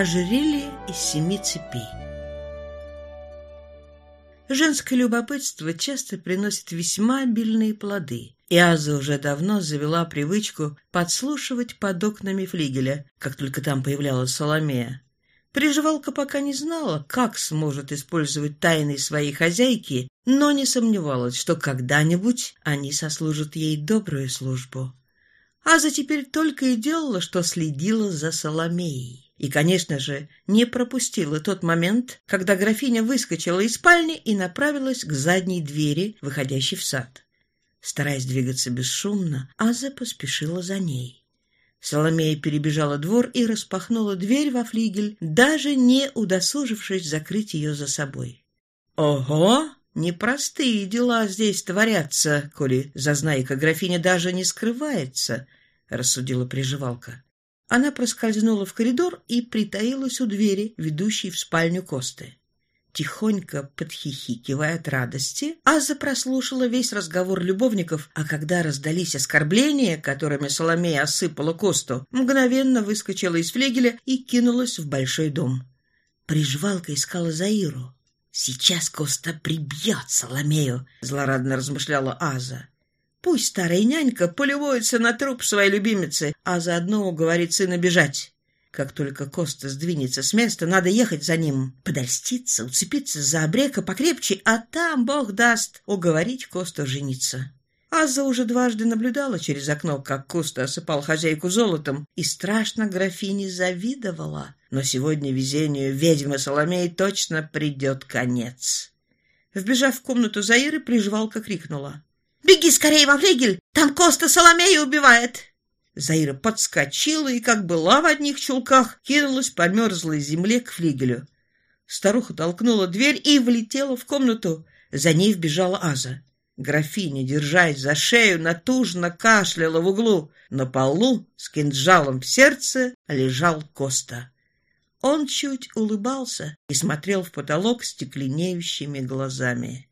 Ожерелье из семи цепей. Женское любопытство часто приносит весьма обильные плоды, и Аза уже давно завела привычку подслушивать под окнами флигеля, как только там появлялась Соломея. Приживалка пока не знала, как сможет использовать тайны своей хозяйки, но не сомневалась, что когда-нибудь они сослужат ей добрую службу. Аза теперь только и делала, что следила за Соломеей. И, конечно же, не пропустила тот момент, когда графиня выскочила из спальни и направилась к задней двери, выходящей в сад. Стараясь двигаться бесшумно, Аза поспешила за ней. Соломея перебежала двор и распахнула дверь во флигель, даже не удосужившись закрыть ее за собой. «Ого! Непростые дела здесь творятся, коли зазнайка графиня даже не скрывается», — рассудила приживалка. Она проскользнула в коридор и притаилась у двери, ведущей в спальню Косты. Тихонько подхихикивая от радости, Аза прослушала весь разговор любовников, а когда раздались оскорбления, которыми Соломея осыпала Косту, мгновенно выскочила из флегеля и кинулась в большой дом. Прижвалка искала Заиру. «Сейчас Коста прибьет Соломею», — злорадно размышляла Аза. Пусть старая нянька полюбуется на труп своей любимицы, а заодно уговорит сына бежать. Как только Коста сдвинется с места, надо ехать за ним, подольститься, уцепиться за обрека покрепче, а там, бог даст, уговорить Косту жениться. Аза уже дважды наблюдала через окно, как Коста осыпал хозяйку золотом, и страшно графине завидовала. Но сегодня везению ведьмы Соломеи точно придет конец. Вбежав в комнату Заиры, приживалка крикнула. Беги скорее во флигель! Там Коста Соломея убивает!» Заира подскочила и, как была в одних чулках, кинулась по мерзлой земле к флигелю. Старуха толкнула дверь и влетела в комнату. За ней вбежала Аза. Графиня, держась за шею, натужно кашляла в углу. На полу с кинжалом в сердце лежал Коста. Он чуть улыбался и смотрел в потолок стекленеющими глазами.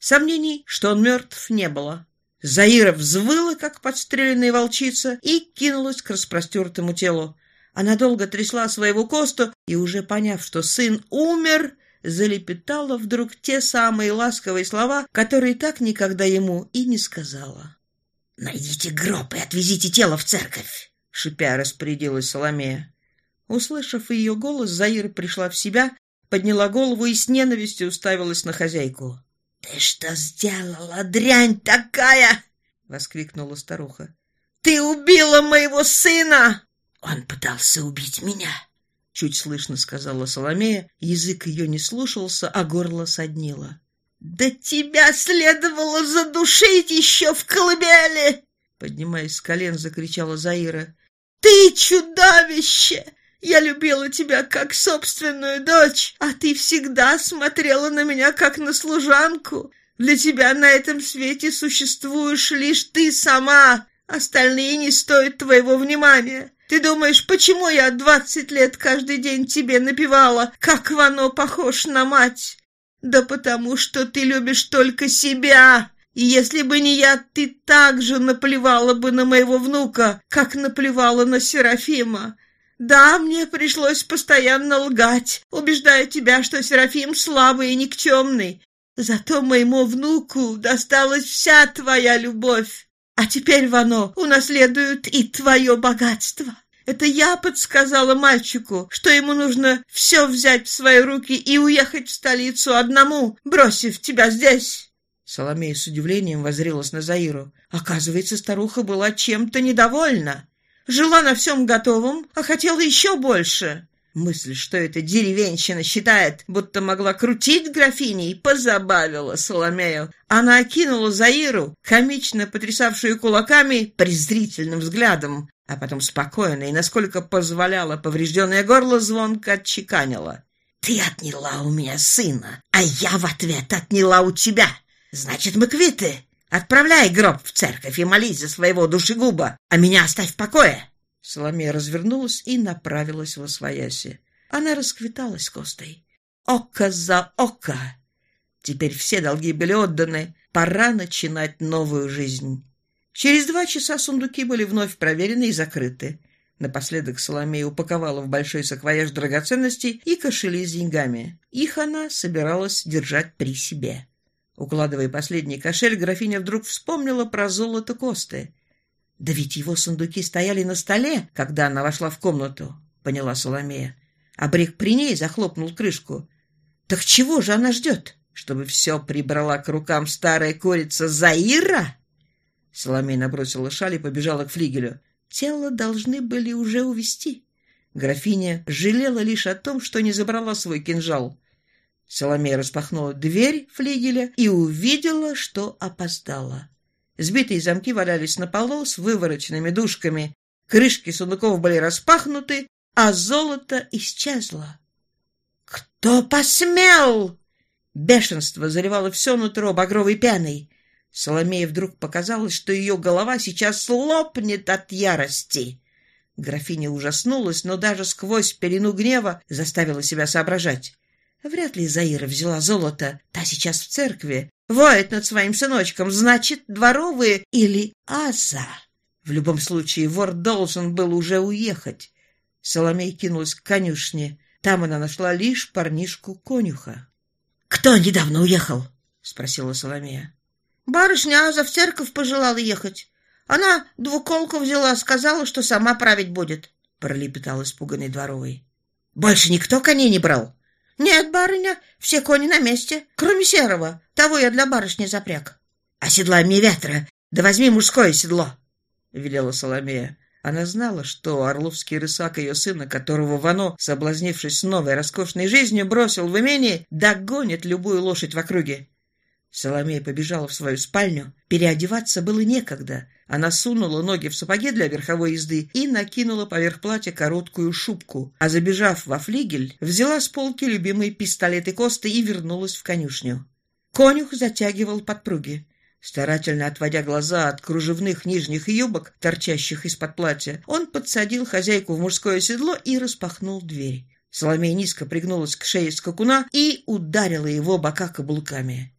Сомнений, что он мертв, не было. Заира взвыла, как подстреленная волчица, и кинулась к распростертому телу. Она долго трясла своего Косту и, уже поняв, что сын умер, залепетала вдруг те самые ласковые слова, которые так никогда ему и не сказала. «Найдите гроб и отвезите тело в церковь!» — шипя распорядилась Соломея. Услышав ее голос, Заира пришла в себя, подняла голову и с ненавистью уставилась на хозяйку. «Ты что сделала, дрянь такая?» — воскликнула старуха. «Ты убила моего сына!» «Он пытался убить меня!» — чуть слышно сказала Соломея. Язык ее не слушался, а горло соднило. «Да тебя следовало задушить еще в колыбели!» Поднимаясь с колен, закричала Заира. «Ты чудовище! Я любила тебя как собственную дочь, а ты всегда смотрела на меня как на служанку. Для тебя на этом свете существуешь лишь ты сама. Остальные не стоят твоего внимания. Ты думаешь, почему я двадцать лет каждый день тебе напевала, как Вано похож на мать? Да потому что ты любишь только себя. И если бы не я, ты так же наплевала бы на моего внука, как наплевала на Серафима. Да, мне пришлось постоянно лгать, убеждая тебя, что Серафим слабый и никчемный. Зато моему внуку досталась вся твоя любовь. А теперь, Вано, унаследуют и твое богатство. Это я подсказала мальчику, что ему нужно все взять в свои руки и уехать в столицу одному, бросив тебя здесь. Соломея с удивлением возрилась на Заиру. Оказывается, старуха была чем-то недовольна. Жила на всем готовом, а хотела еще больше. Мысль, что эта деревенщина считает, будто могла крутить графиней, позабавила Соломею. Она окинула Заиру, комично потрясавшую кулаками, презрительным взглядом, а потом спокойно и, насколько позволяло поврежденное горло, звонко отчеканила. «Ты отняла у меня сына, а я в ответ отняла у тебя. Значит, мы квиты. Отправляй гроб в церковь и молись за своего душегуба, а меня оставь в покое!» Соломея развернулась и направилась во свояси. Она расквиталась Костой. Око за око! Теперь все долги были отданы. Пора начинать новую жизнь. Через два часа сундуки были вновь проверены и закрыты. Напоследок Соломея упаковала в большой саквояж драгоценностей и кошели с деньгами. Их она собиралась держать при себе. Укладывая последний кошель, графиня вдруг вспомнила про золото Косты. «Да ведь его сундуки стояли на столе, когда она вошла в комнату», — поняла Соломея. А Брик при ней захлопнул крышку. «Так чего же она ждет? Чтобы все прибрала к рукам старая курица Заира?» Соломея набросила шаль и побежала к флигелю. Тело должны были уже увести. Графиня жалела лишь о том, что не забрала свой кинжал. Соломея распахнула дверь флигеля и увидела, что опоздала. Сбитые замки валялись на полу с вывороченными дужками, крышки сундуков были распахнуты, а золото исчезло. «Кто посмел?» Бешенство заливало все нутро багровой пяной. Соломее вдруг показалось, что ее голова сейчас лопнет от ярости. Графиня ужаснулась, но даже сквозь пелену гнева заставила себя соображать. Вряд ли Заира взяла золото. Та сейчас в церкви. Воет над своим сыночком. Значит, дворовые или Аза. В любом случае, вор должен был уже уехать. Соломей кинулась к конюшне. Там она нашла лишь парнишку-конюха. — Кто недавно уехал? — спросила Соломея. — Барышня Аза в церковь пожелала ехать. Она двуколку взяла, сказала, что сама править будет, — пролепетал испуганный дворовый. — Больше никто коней не брал? — «Нет, барыня, все кони на месте, кроме серого. Того я для барышни запряг». «Оседлай мне ветра, да возьми мужское седло», — велела Соломея. Она знала, что орловский рысак ее сына, которого Вано, соблазнившись новой роскошной жизнью, бросил в имение, догонит любую лошадь в округе. Соломея побежала в свою спальню. Переодеваться было некогда. Она сунула ноги в сапоги для верховой езды и накинула поверх платья короткую шубку, а забежав во флигель, взяла с полки любимые пистолеты Косты и вернулась в конюшню. Конюх затягивал подпруги. Старательно отводя глаза от кружевных нижних юбок, торчащих из-под платья, он подсадил хозяйку в мужское седло и распахнул дверь. Соломея низко пригнулась к шее скакуна и ударила его бока каблуками.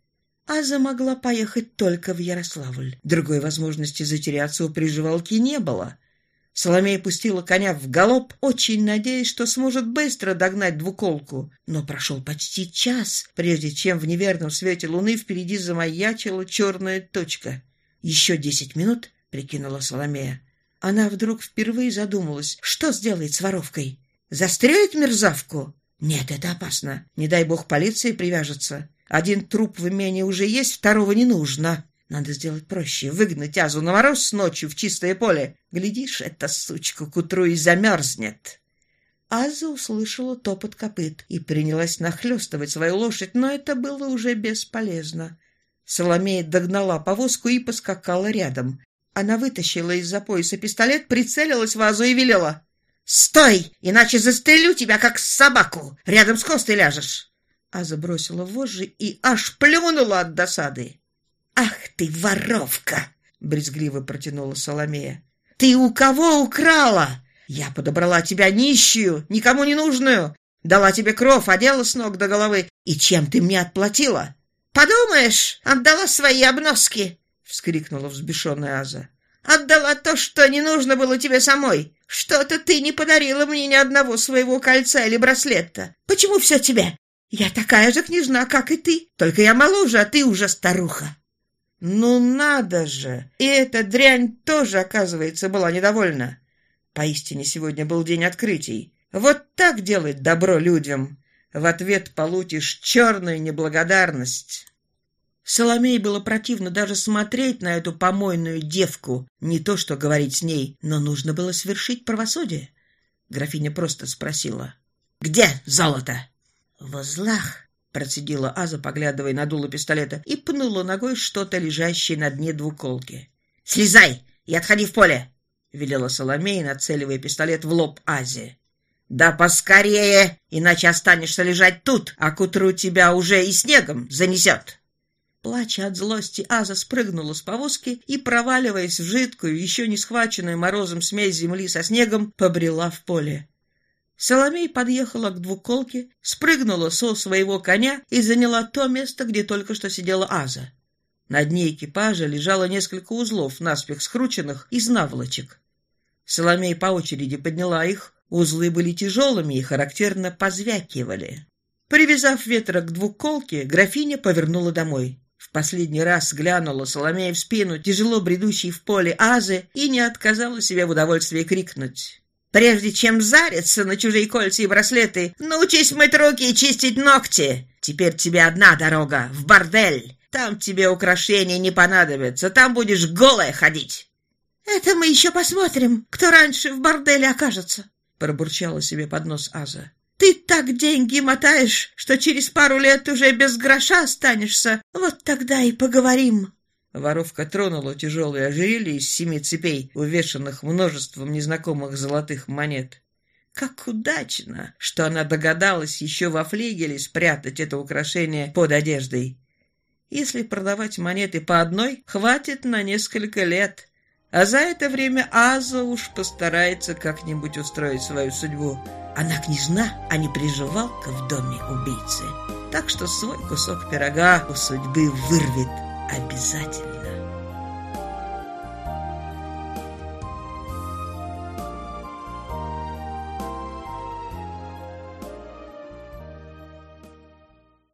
Аза могла поехать только в Ярославль. Другой возможности затеряться у приживалки не было. Соломея пустила коня в галоп, очень надеясь, что сможет быстро догнать двуколку. Но прошел почти час, прежде чем в неверном свете луны впереди замаячила черная точка. «Еще десять минут», — прикинула Соломея. Она вдруг впервые задумалась, что сделает с воровкой. «Застрелит мерзавку?» «Нет, это опасно. Не дай бог полиция привяжется. Один труп в имении уже есть, второго не нужно. Надо сделать проще. Выгнать Азу на мороз ночью в чистое поле. Глядишь, эта сучка к утру и замерзнет. Аза услышала топот копыт и принялась нахлестывать свою лошадь, но это было уже бесполезно. Соломея догнала повозку и поскакала рядом. Она вытащила из-за пояса пистолет, прицелилась в Азу и велела. «Стой, иначе застрелю тебя, как собаку! Рядом с Костой ляжешь!» А забросила вожжи и аж плюнула от досады. «Ах ты, воровка!» — брезгливо протянула Соломея. «Ты у кого украла? Я подобрала тебя нищую, никому не нужную, дала тебе кров, одела с ног до головы. И чем ты мне отплатила?» «Подумаешь, отдала свои обноски!» — вскрикнула взбешенная Аза. «Отдала то, что не нужно было тебе самой. Что-то ты не подарила мне ни одного своего кольца или браслета. Почему все тебе? Я такая же княжна, как и ты, только я моложе, а ты уже старуха. Ну надо же! И эта дрянь тоже, оказывается, была недовольна. Поистине сегодня был день открытий. Вот так делать добро людям. В ответ получишь черную неблагодарность. Соломей было противно даже смотреть на эту помойную девку. Не то что говорить с ней, но нужно было свершить правосудие. Графиня просто спросила. «Где золото?» «В узлах!» — процедила Аза, поглядывая на дуло пистолета, и пнула ногой что-то, лежащее на дне двуколки. «Слезай и отходи в поле!» — велела Соломея, нацеливая пистолет в лоб Азе. «Да поскорее, иначе останешься лежать тут, а к утру тебя уже и снегом занесет!» Плача от злости, Аза спрыгнула с повозки и, проваливаясь в жидкую, еще не схваченную морозом смесь земли со снегом, побрела в поле. Соломей подъехала к двуколке, спрыгнула со своего коня и заняла то место, где только что сидела Аза. На дне экипажа лежало несколько узлов, наспех скрученных из наволочек. Соломей по очереди подняла их. Узлы были тяжелыми и характерно позвякивали. Привязав ветра к двуколке, графиня повернула домой. В последний раз глянула Соломея в спину, тяжело бредущей в поле Азы, и не отказала себе в удовольствии крикнуть. «Прежде чем зариться на чужие кольца и браслеты, научись мыть руки и чистить ногти! Теперь тебе одна дорога — в бордель! Там тебе украшения не понадобятся, там будешь голая ходить!» «Это мы еще посмотрим, кто раньше в борделе окажется!» — пробурчала себе под нос Аза. Ты так деньги мотаешь, что через пару лет уже без гроша останешься. Вот тогда и поговорим». Воровка тронула тяжелое ожерелье из семи цепей, увешанных множеством незнакомых золотых монет. Как удачно, что она догадалась еще во флигеле спрятать это украшение под одеждой. Если продавать монеты по одной, хватит на несколько лет. А за это время Аза уж постарается как-нибудь устроить свою судьбу. Она княжна, а не приживалка в доме убийцы. Так что свой кусок пирога у судьбы вырвет обязательно.